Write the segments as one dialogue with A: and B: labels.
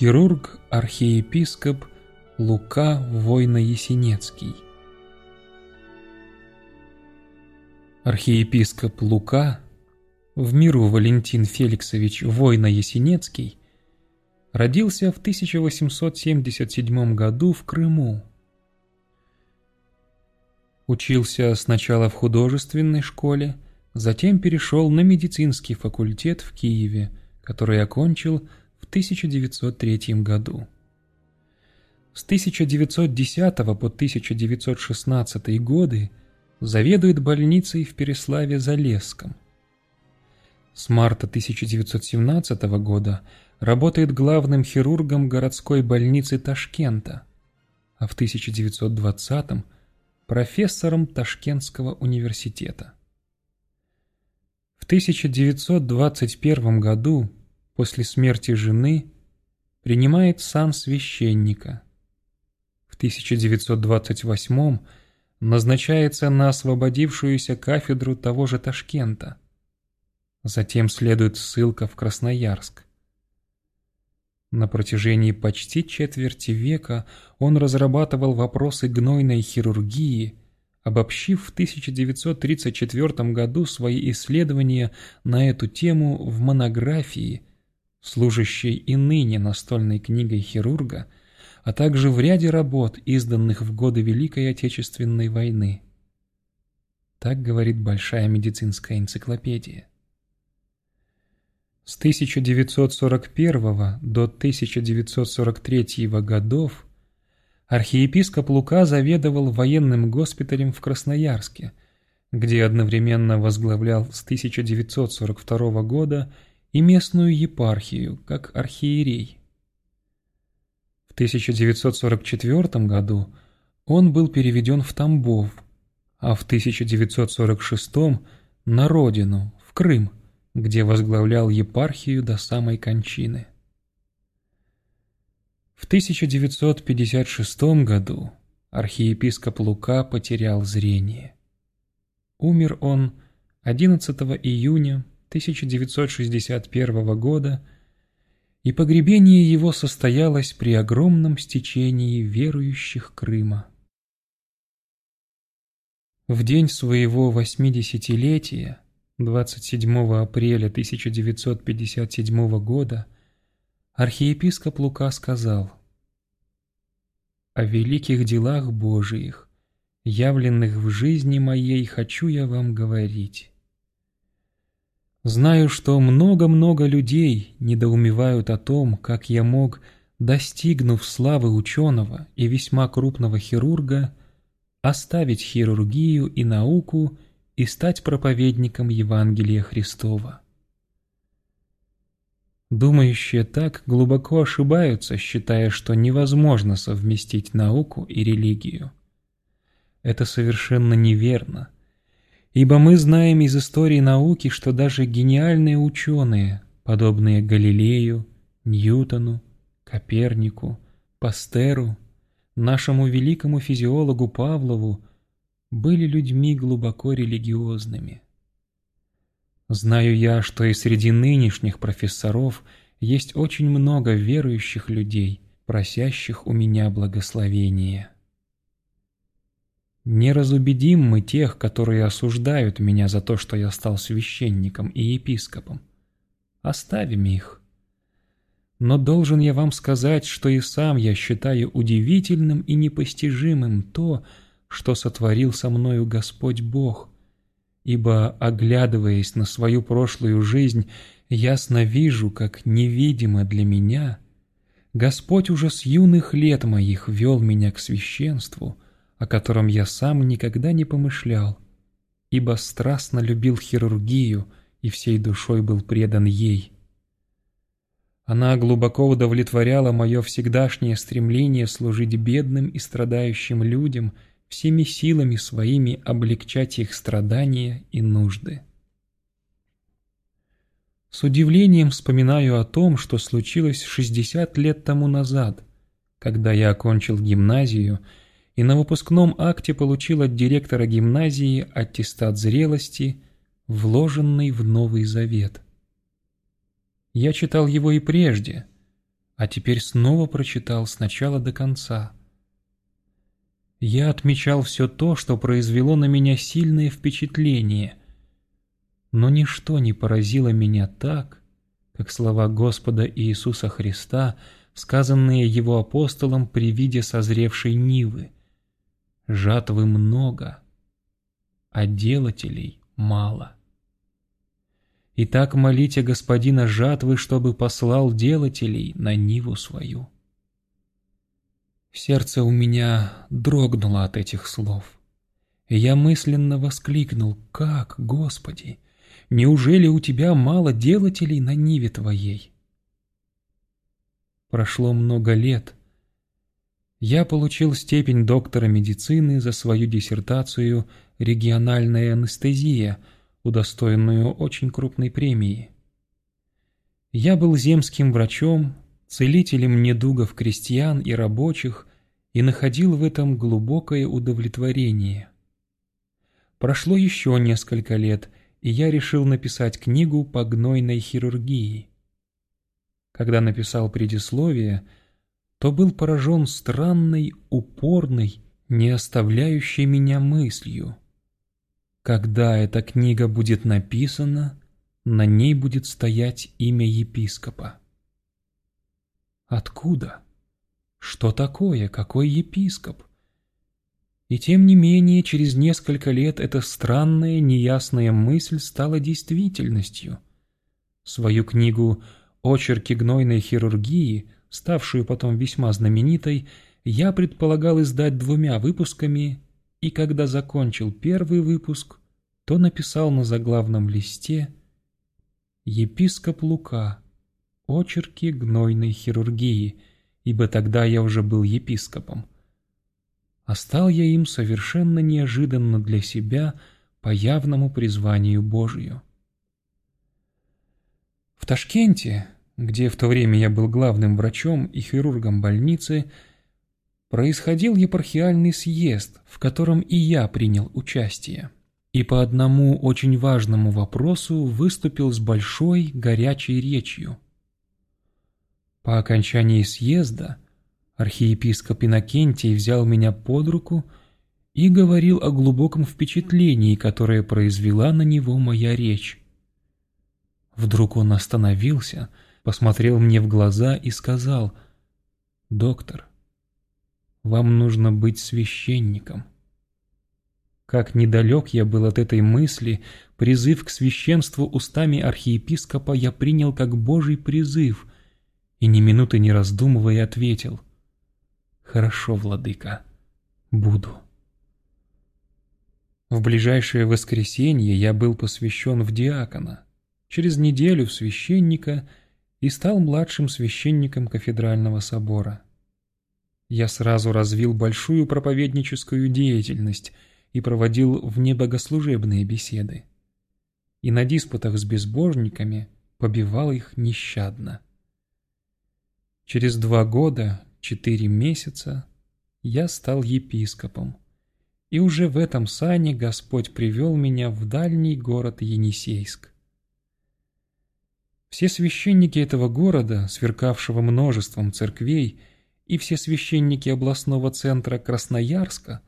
A: Хирург-архиепископ Лука Войно-Есенецкий Архиепископ Лука, в миру Валентин Феликсович Войно-Есенецкий, родился в 1877 году в Крыму. Учился сначала в художественной школе, затем перешел на медицинский факультет в Киеве, который окончил в 1903 году. С 1910 по 1916 годы заведует больницей в Переславе-Залесском. С марта 1917 года работает главным хирургом городской больницы Ташкента, а в 1920 профессором Ташкентского университета. В 1921 году, после смерти жены, принимает сан священника. В 1928 назначается на освободившуюся кафедру того же Ташкента. Затем следует ссылка в Красноярск. На протяжении почти четверти века он разрабатывал вопросы гнойной хирургии, обобщив в 1934 году свои исследования на эту тему в монографии, служащей и ныне настольной книгой хирурга, а также в ряде работ, изданных в годы Великой Отечественной войны. Так говорит Большая медицинская энциклопедия. С 1941 до 1943 годов архиепископ Лука заведовал военным госпиталем в Красноярске, где одновременно возглавлял с 1942 года и местную епархию, как архиерей. В 1944 году он был переведен в Тамбов, а в 1946 на родину, в Крым, где возглавлял епархию до самой кончины. В 1956 году архиепископ Лука потерял зрение. Умер он 11 июня 1961 года, и погребение его состоялось при огромном стечении верующих Крыма. В день своего восьмидесятилетия 27 апреля 1957 года архиепископ Лука сказал «О великих делах Божиих, явленных в жизни моей, хочу я вам говорить. Знаю, что много-много людей недоумевают о том, как я мог, достигнув славы ученого и весьма крупного хирурга, оставить хирургию и науку – и стать проповедником Евангелия Христова. Думающие так глубоко ошибаются, считая, что невозможно совместить науку и религию. Это совершенно неверно, ибо мы знаем из истории науки, что даже гениальные ученые, подобные Галилею, Ньютону, Копернику, Пастеру, нашему великому физиологу Павлову, были людьми глубоко религиозными. Знаю я, что и среди нынешних профессоров есть очень много верующих людей, просящих у меня благословения. Не разубедим мы тех, которые осуждают меня за то, что я стал священником и епископом. Оставим их. Но должен я вам сказать, что и сам я считаю удивительным и непостижимым то, что сотворил со мною Господь Бог, ибо, оглядываясь на свою прошлую жизнь, ясно вижу, как невидимо для меня, Господь уже с юных лет моих вел меня к священству, о котором я сам никогда не помышлял, ибо страстно любил хирургию и всей душой был предан ей. Она глубоко удовлетворяла мое всегдашнее стремление служить бедным и страдающим людям – всеми силами своими облегчать их страдания и нужды. С удивлением вспоминаю о том, что случилось 60 лет тому назад, когда я окончил гимназию и на выпускном акте получил от директора гимназии аттестат зрелости, вложенный в Новый Завет. Я читал его и прежде, а теперь снова прочитал сначала до конца. Я отмечал все то, что произвело на меня сильное впечатление, но ничто не поразило меня так, как слова Господа Иисуса Христа, сказанные Его апостолом при виде созревшей Нивы. «Жатвы много, а делателей мало». Итак, молите господина жатвы, чтобы послал делателей на Ниву свою. Сердце у меня дрогнуло от этих слов. Я мысленно воскликнул, «Как, Господи, неужели у Тебя мало делателей на Ниве Твоей?» Прошло много лет. Я получил степень доктора медицины за свою диссертацию «Региональная анестезия», удостоенную очень крупной премии. Я был земским врачом, целителем недугов крестьян и рабочих и находил в этом глубокое удовлетворение. Прошло еще несколько лет, и я решил написать книгу по гнойной хирургии. Когда написал предисловие, то был поражен странной, упорной, не оставляющей меня мыслью. Когда эта книга будет написана, на ней будет стоять имя епископа. Откуда? Что такое? Какой епископ? И тем не менее, через несколько лет эта странная, неясная мысль стала действительностью. Свою книгу «Очерки гнойной хирургии», ставшую потом весьма знаменитой, я предполагал издать двумя выпусками и когда закончил первый выпуск, то написал на заглавном листе «Епископ Лука. Очерки гнойной хирургии», ибо тогда я уже был епископом. А стал я им совершенно неожиданно для себя по явному призванию Божию. В Ташкенте, где в то время я был главным врачом и хирургом больницы, происходил епархиальный съезд, в котором и я принял участие. И по одному очень важному вопросу выступил с большой горячей речью. По окончании съезда архиепископ Иннокентий взял меня под руку и говорил о глубоком впечатлении, которое произвела на него моя речь. Вдруг он остановился, посмотрел мне в глаза и сказал, «Доктор, вам нужно быть священником. Как недалек я был от этой мысли, призыв к священству устами архиепископа я принял как Божий призыв и ни минуты не раздумывая ответил «Хорошо, владыка, буду». В ближайшее воскресенье я был посвящен в диакона, через неделю в священника и стал младшим священником кафедрального собора я сразу развил большую проповедническую деятельность и проводил внебогослужебные беседы. И на диспутах с безбожниками побивал их нещадно. Через два года, четыре месяца, я стал епископом, и уже в этом сане Господь привел меня в дальний город Енисейск. Все священники этого города, сверкавшего множеством церквей, и все священники областного центра Красноярска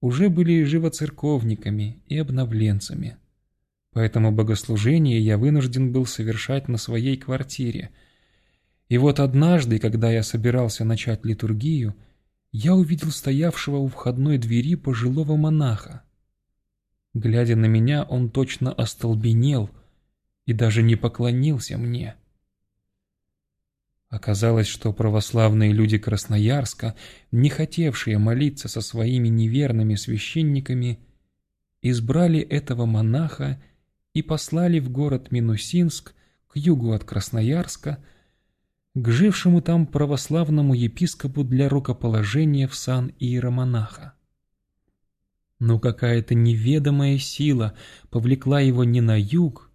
A: уже были живоцерковниками и обновленцами. Поэтому богослужение я вынужден был совершать на своей квартире. И вот однажды, когда я собирался начать литургию, я увидел стоявшего у входной двери пожилого монаха. Глядя на меня, он точно остолбенел и даже не поклонился мне. Оказалось, что православные люди Красноярска, не хотевшие молиться со своими неверными священниками, избрали этого монаха и послали в город Минусинск, к югу от Красноярска, к жившему там православному епископу для рукоположения в сан иеромонаха. Но какая-то неведомая сила повлекла его не на юг,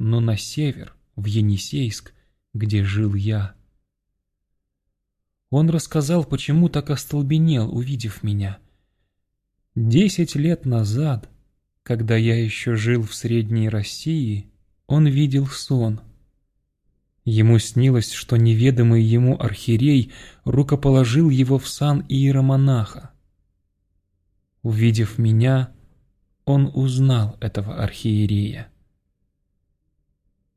A: но на север, в Енисейск, где жил я. Он рассказал, почему так остолбенел, увидев меня. Десять лет назад, когда я еще жил в Средней России, он видел сон. Ему снилось, что неведомый ему архиерей рукоположил его в сан иеромонаха. Увидев меня, он узнал этого архиерея.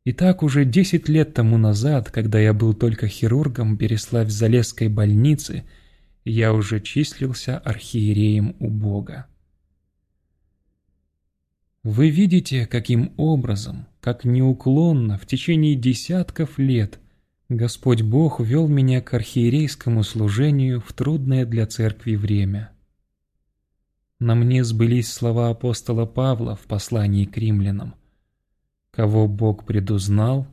A: И так уже десять лет тому назад, когда я был только хирургом Береславь-Залесской больницы, я уже числился архиереем у Бога. Вы видите, каким образом, как неуклонно в течение десятков лет Господь Бог вел меня к архиерейскому служению в трудное для церкви время. На мне сбылись слова апостола Павла в послании к римлянам. Кого Бог предузнал,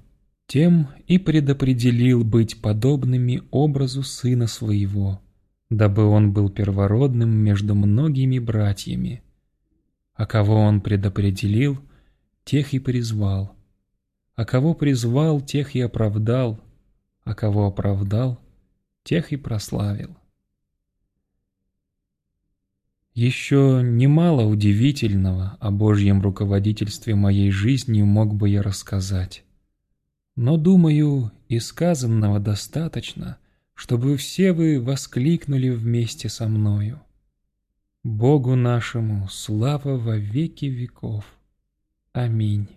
A: тем и предопределил быть подобными образу Сына Своего, дабы Он был первородным между многими братьями. А кого Он предопределил, тех и призвал. А кого призвал, тех и оправдал, а кого оправдал, тех и прославил. Еще немало удивительного о Божьем руководительстве моей жизнью мог бы я рассказать. Но, думаю, и сказанного достаточно, чтобы все вы воскликнули вместе со мною. Богу нашему слава во веки веков. Аминь.